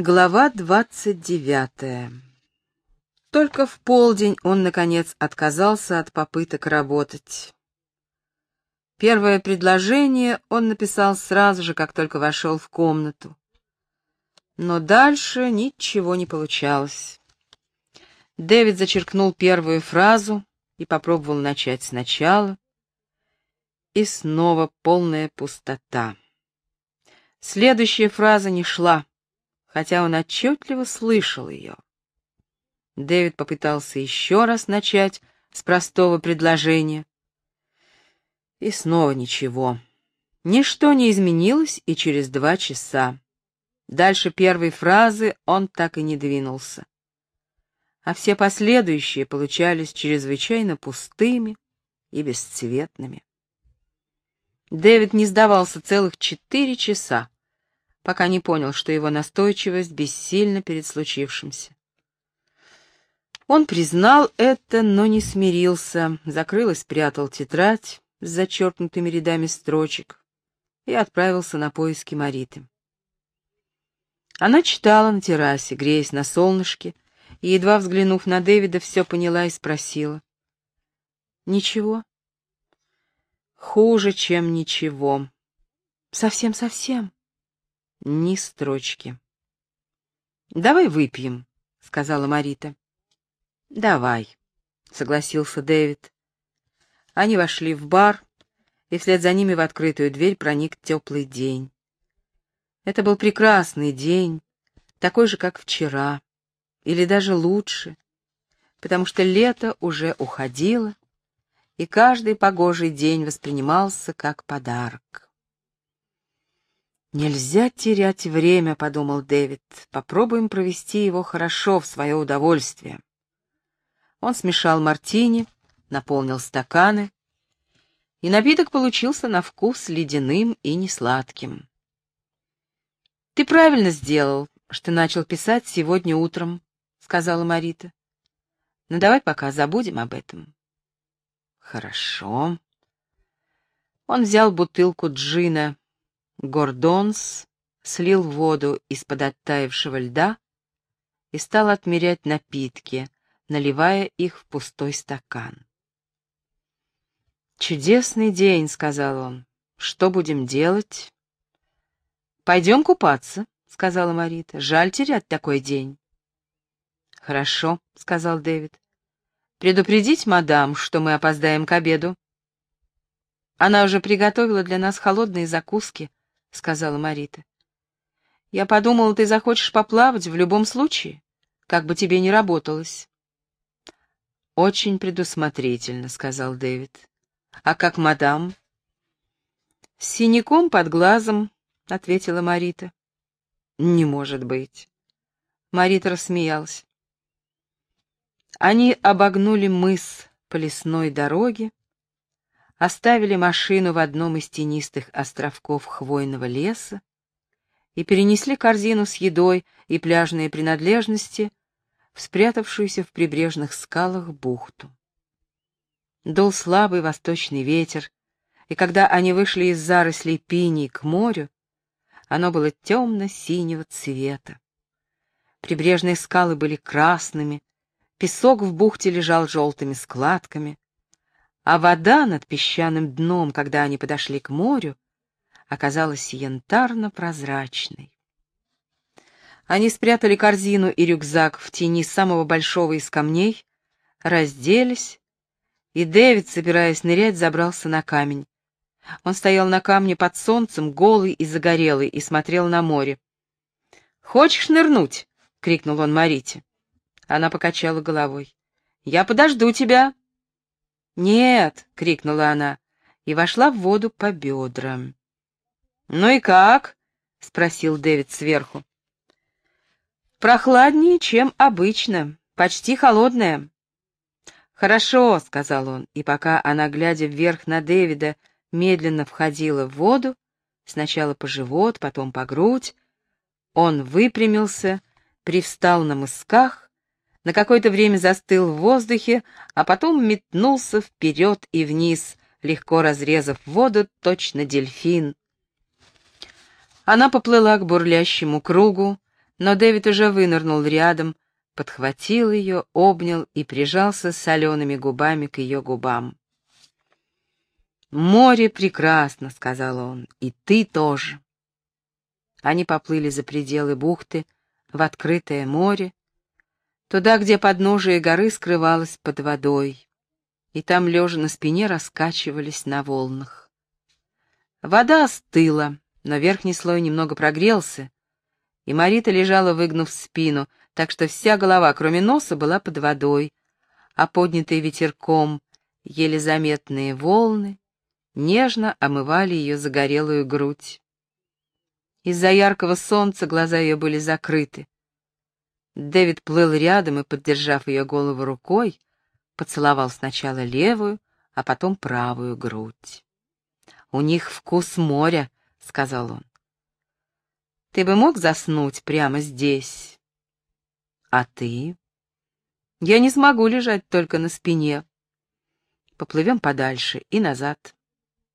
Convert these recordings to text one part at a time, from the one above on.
Глава двадцать девятая Только в полдень он, наконец, отказался от попыток работать. Первое предложение он написал сразу же, как только вошел в комнату. Но дальше ничего не получалось. Дэвид зачеркнул первую фразу и попробовал начать сначала. И снова полная пустота. Следующая фраза не шла, хотя он отчетливо слышал ее. Дэвид попытался еще раз начать с простого предложения. И снова ничего. Ничто не изменилось и через два часа. Дальше первой фразы он так и не двинулся. А все последующие получались чрезвычайно пустыми и бесцветными. Дэвид не сдавался целых четыре часа, пока не понял, что его настойчивость бессильна перед случившимся. Он признал это, но не смирился, закрыл и спрятал тетрадь с зачеркнутыми рядами строчек и отправился на поиски Мариты. Она читала на террасе, греясь на солнышке, и, едва взглянув на Дэвида, все поняла и спросила. «Ничего?» Хуже, чем ничего. Совсем-совсем. Ни строчки. «Давай выпьем», — сказала Марита. «Давай», — согласился Дэвид. Они вошли в бар, и вслед за ними в открытую дверь проник теплый день. Это был прекрасный день, такой же, как вчера, или даже лучше, потому что лето уже уходило, и каждый погожий день воспринимался как подарок. «Нельзя терять время», — подумал Дэвид. «Попробуем провести его хорошо, в свое удовольствие». Он смешал мартини, наполнил стаканы, и напиток получился на вкус ледяным и несладким. «Ты правильно сделал, что начал писать сегодня утром», — сказала Марита. «Но давай пока забудем об этом». Хорошо. Он взял бутылку джина Гордонс, слил воду из-под оттаившего льда и стал отмерять напитки, наливая их в пустой стакан. «Чудесный день», — сказал он. «Что будем делать?» «Пойдем купаться», — сказала Марита. «Жаль терять такой день». «Хорошо», — сказал Дэвид. Предупредить мадам, что мы опоздаем к обеду. Она уже приготовила для нас холодные закуски, сказала Марита. Я подумала, ты захочешь поплавать в любом случае, как бы тебе ни работалось. Очень предусмотрительно, сказал Дэвид. А как мадам? С синяком под глазом, ответила Марита. Не может быть. Марита рассмеялась. Они обогнули мыс по лесной дороге, оставили машину в одном из тенистых островков хвойного леса и перенесли корзину с едой и пляжные принадлежности в спрятавшуюся в прибрежных скалах бухту. Дул слабый восточный ветер, и когда они вышли из зарослей пиней к морю, оно было темно-синего цвета. Прибрежные скалы были красными, Песок в бухте лежал желтыми складками, а вода над песчаным дном, когда они подошли к морю, оказалась янтарно-прозрачной. Они спрятали корзину и рюкзак в тени самого большого из камней, разделись, и Дэвид, собираясь нырять, забрался на камень. Он стоял на камне под солнцем, голый и загорелый, и смотрел на море. «Хочешь нырнуть?» — крикнул он Марите. Она покачала головой. «Я подожду тебя». «Нет!» — крикнула она и вошла в воду по бедрам. «Ну и как?» — спросил Дэвид сверху. «Прохладнее, чем обычно, почти холодная». «Хорошо», — сказал он, и пока она, глядя вверх на Дэвида, медленно входила в воду, сначала по живот, потом по грудь, он выпрямился, привстал на мысках на какое-то время застыл в воздухе, а потом метнулся вперед и вниз, легко разрезав воду, точно дельфин. Она поплыла к бурлящему кругу, Но Дэвид уже вынырнул рядом, подхватил ее, обнял и прижался солеными губами к ее губам. «Море прекрасно», — сказал он, — «и ты тоже». Они поплыли за пределы бухты, в открытое море, туда, где подножие горы скрывалось под водой, и там, лежа на спине, раскачивались на волнах. Вода остыла, но верхний слой немного прогрелся, и Марита лежала, выгнув спину, так что вся голова, кроме носа, была под водой, а поднятые ветерком еле заметные волны нежно омывали ее загорелую грудь. Из-за яркого солнца глаза ее были закрыты. Дэвид плыл рядом и, поддержав ее голову рукой, поцеловал сначала левую, а потом правую грудь. «У них вкус моря», — сказал он. «Ты бы мог заснуть прямо здесь?» «А ты?» «Я не смогу лежать только на спине. Поплывем подальше и назад.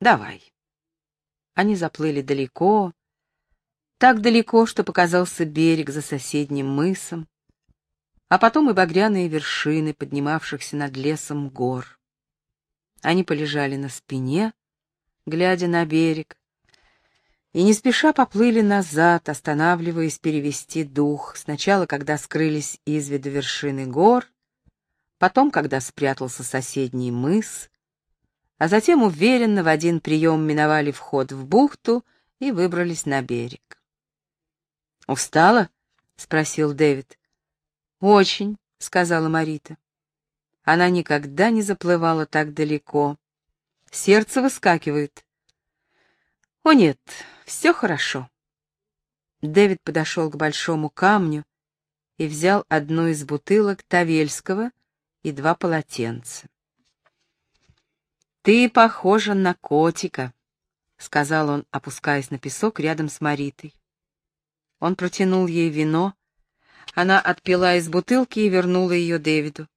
Давай». Они заплыли далеко, так далеко, что показался берег за соседним мысом, а потом и багряные вершины, поднимавшихся над лесом гор. Они полежали на спине, глядя на берег, и не спеша поплыли назад, останавливаясь перевести дух, сначала, когда скрылись из виду вершины гор, потом, когда спрятался соседний мыс, а затем уверенно в один прием миновали вход в бухту и выбрались на берег. «Устала?» — спросил Дэвид. «Очень», — сказала Марита. Она никогда не заплывала так далеко. Сердце выскакивает. «О нет, все хорошо». Дэвид подошел к большому камню и взял одну из бутылок Тавельского и два полотенца. «Ты похожа на котика», — сказал он, опускаясь на песок рядом с Маритой. Он протянул ей вино. Она отпила из бутылки и вернула ее Дэвиду.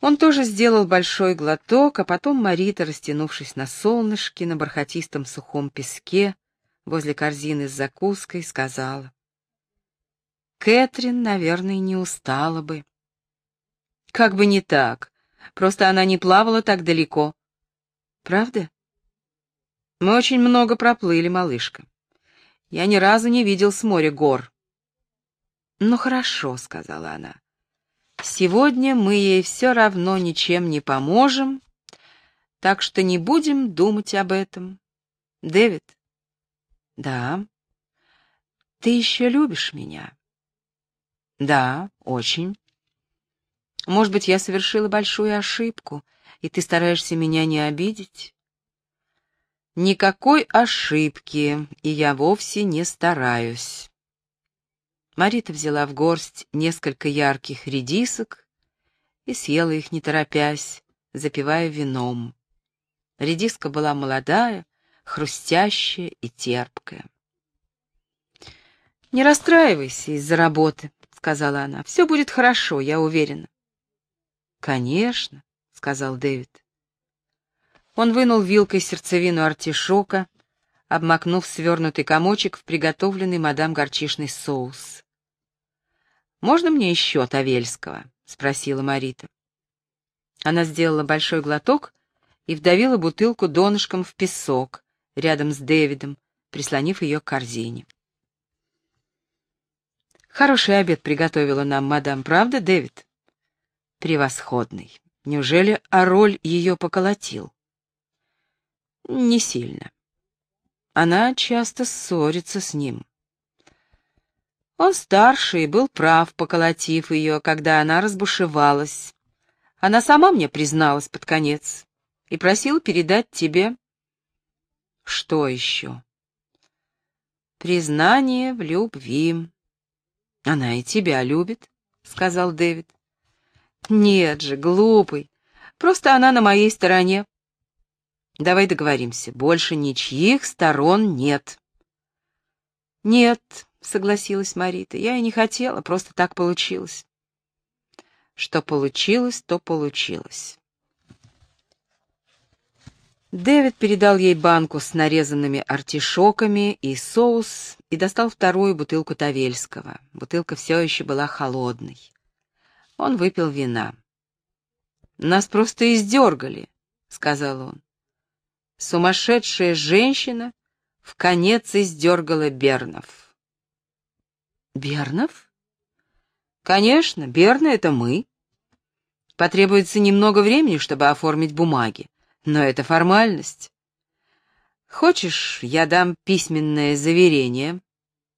Он тоже сделал большой глоток, а потом Марита, растянувшись на солнышке, на бархатистом сухом песке, возле корзины с закуской, сказала. «Кэтрин, наверное, не устала бы». «Как бы не так. Просто она не плавала так далеко». «Правда?» «Мы очень много проплыли, малышка. Я ни разу не видел с моря гор. «Ну хорошо», — сказала она. «Сегодня мы ей все равно ничем не поможем, так что не будем думать об этом. Дэвид?» «Да». «Ты еще любишь меня?» «Да, очень». «Может быть, я совершила большую ошибку, и ты стараешься меня не обидеть?» Никакой ошибки, и я вовсе не стараюсь. Марита взяла в горсть несколько ярких редисок и съела их, не торопясь, запивая вином. Редиска была молодая, хрустящая и терпкая. «Не расстраивайся из-за работы», — сказала она. «Все будет хорошо, я уверена». «Конечно», — сказал Дэвид. Он вынул вилкой сердцевину артишока, обмакнув свернутый комочек в приготовленный мадам горчишный соус. «Можно мне еще Тавельского?» — спросила Марита. Она сделала большой глоток и вдавила бутылку донышком в песок рядом с Дэвидом, прислонив ее к корзине. «Хороший обед приготовила нам мадам, правда, Дэвид?» «Превосходный. Неужели Ароль ее поколотил?» Не сильно. Она часто ссорится с ним. Он старше и был прав, поколотив ее, когда она разбушевалась. Она сама мне призналась под конец и просила передать тебе... Что еще? Признание в любви. Она и тебя любит, — сказал Дэвид. Нет же, глупый. Просто она на моей стороне. Давай договоримся, больше ничьих сторон нет. Нет, согласилась Марита, я и не хотела, просто так получилось. Что получилось, то получилось. Дэвид передал ей банку с нарезанными артишоками и соус и достал вторую бутылку Тавельского. Бутылка все еще была холодной. Он выпил вина. «Нас просто издергали», — сказал он. «Сумасшедшая женщина в конец издергала Бернов». «Бернов?» «Конечно, Берны — это мы. Потребуется немного времени, чтобы оформить бумаги, но это формальность. Хочешь, я дам письменное заверение?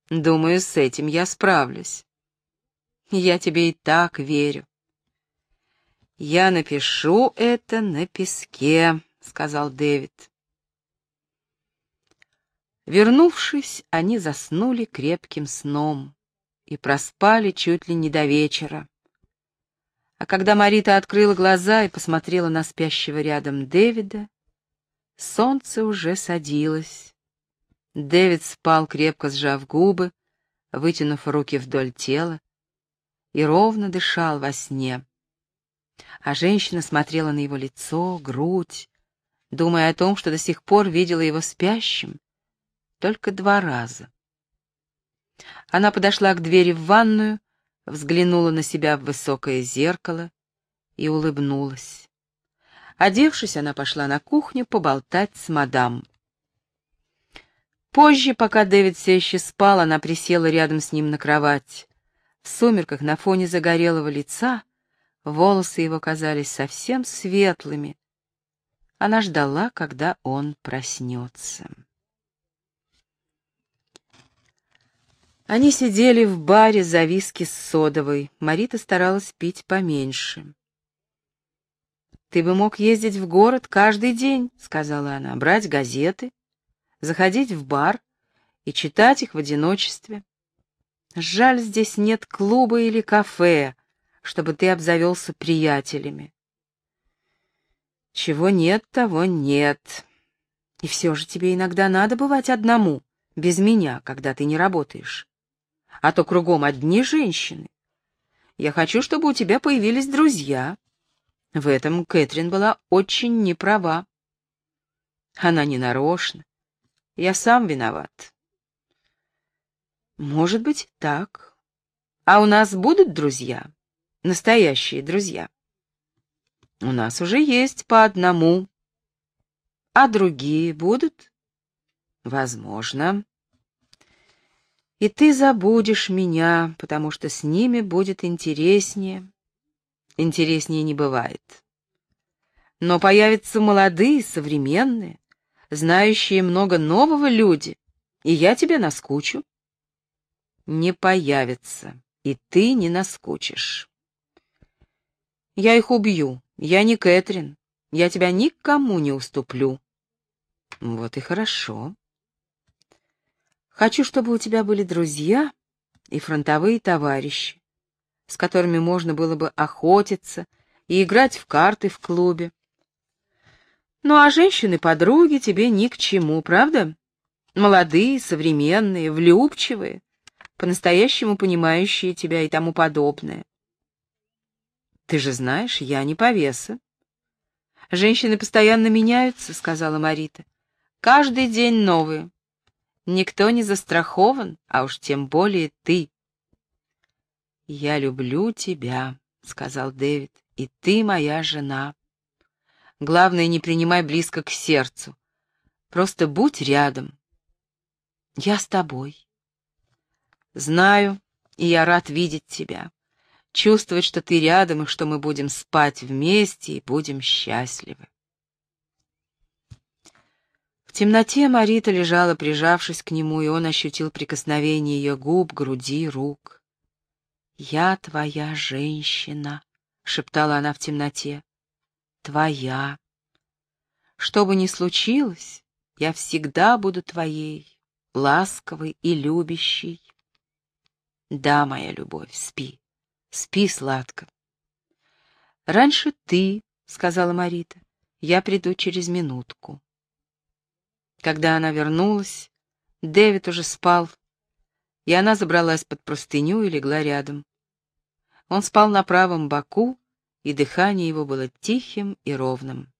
Думаю, с этим я справлюсь. Я тебе и так верю. Я напишу это на песке, сказал Дэвид. Вернувшись, они заснули крепким сном и проспали чуть ли не до вечера. А когда Марита открыла глаза и посмотрела на спящего рядом Дэвида, Солнце уже садилось. Дэвид спал, крепко сжав губы, вытянув руки вдоль тела, и ровно дышал во сне. А женщина смотрела на его лицо, грудь, думая о том, что до сих пор видела его спящим только два раза. Она подошла к двери в ванную, взглянула на себя в высокое зеркало и улыбнулась. Одевшись, она пошла на кухню поболтать с мадам. Позже, пока Дэвид все еще спал, она присела рядом с ним на кровать. В сумерках на фоне загорелого лица волосы его казались совсем светлыми. Она ждала, когда он проснется. Они сидели в баре за виски с содовой. Марита старалась пить поменьше. «Ты бы мог ездить в город каждый день», — сказала она, — «брать газеты, заходить в бар и читать их в одиночестве. Жаль, здесь нет клуба или кафе, чтобы ты обзавелся приятелями». «Чего нет, того нет. И все же тебе иногда надо бывать одному, без меня, когда ты не работаешь. А то кругом одни женщины. Я хочу, чтобы у тебя появились друзья». В этом Кэтрин была очень неправа. Она не нарочно. Я сам виноват. Может быть, так. А у нас будут друзья? Настоящие друзья? У нас уже есть по одному. А другие будут? Возможно. И ты забудешь меня, потому что с ними будет интереснее интереснее не бывает. Но появятся молодые, современные, знающие много нового люди, и я тебе наскучу. Не появится, и ты не наскучишь. Я их убью, я не Кэтрин, я тебя никому не уступлю. Вот и хорошо. Хочу, чтобы у тебя были друзья и фронтовые товарищи с которыми можно было бы охотиться и играть в карты в клубе. Ну а женщины-подруги тебе ни к чему, правда? Молодые, современные, влюбчивые, по-настоящему понимающие тебя и тому подобное. Ты же знаешь, я не повеса. Женщины постоянно меняются, сказала Марита. Каждый день новые. Никто не застрахован, а уж тем более ты. «Я люблю тебя», — сказал Дэвид, — «и ты моя жена. Главное, не принимай близко к сердцу. Просто будь рядом. Я с тобой. Знаю, и я рад видеть тебя, чувствовать, что ты рядом, и что мы будем спать вместе и будем счастливы». В темноте Марита лежала, прижавшись к нему, и он ощутил прикосновение ее губ, груди, рук. «Я твоя женщина», — шептала она в темноте. «Твоя. Что бы ни случилось, я всегда буду твоей, ласковой и любящей. Да, моя любовь, спи, спи сладко. Раньше ты, — сказала Марита, — я приду через минутку. Когда она вернулась, Дэвид уже спал, и она забралась под простыню и легла рядом. Он спал на правом боку, и дыхание его было тихим и ровным.